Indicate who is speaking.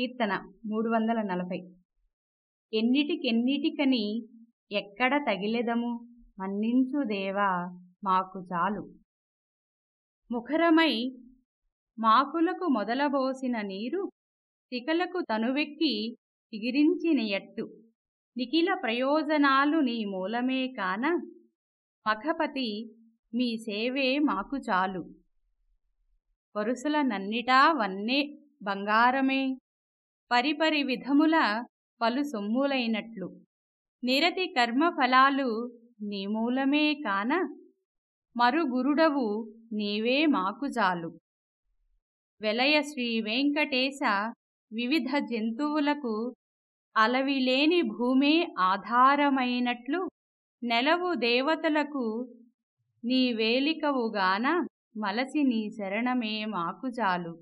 Speaker 1: కీర్తన మూడు వందల నలభై. ఎన్నిటికెన్నిటికని ఎక్కడ తగిలెదము? మన్నించు దేవా మాకు చాలు. ముఖరమై మాకులకు మొదలబోసిన నీరు తికలకు తనువెక్కి తిగిరించిన ఎట్టు నిఖిల ప్రయోజనాలు నీ మూలమే కాన మఖపతి మీ సేవే మాకు చాలు. వరుసల నన్నిటా వన్నే బంగారమే. పరిపరి విధముల పలు సొమ్ములైనట్లు. నిరతి కర్మఫలాలు నీ మూలమే కాన మరుగురుడవు నీవే మాకు జాలు. వెలయ శ్రీ వెంకటేశ వివిధ జంతువులకు అలవిలేని భూమే ఆధారమైనట్లు నెలవు దేవతలకు నీ వేలికవుగాన మలసి నీ శరణమే మాకుజాలు